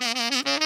Ha ha ha!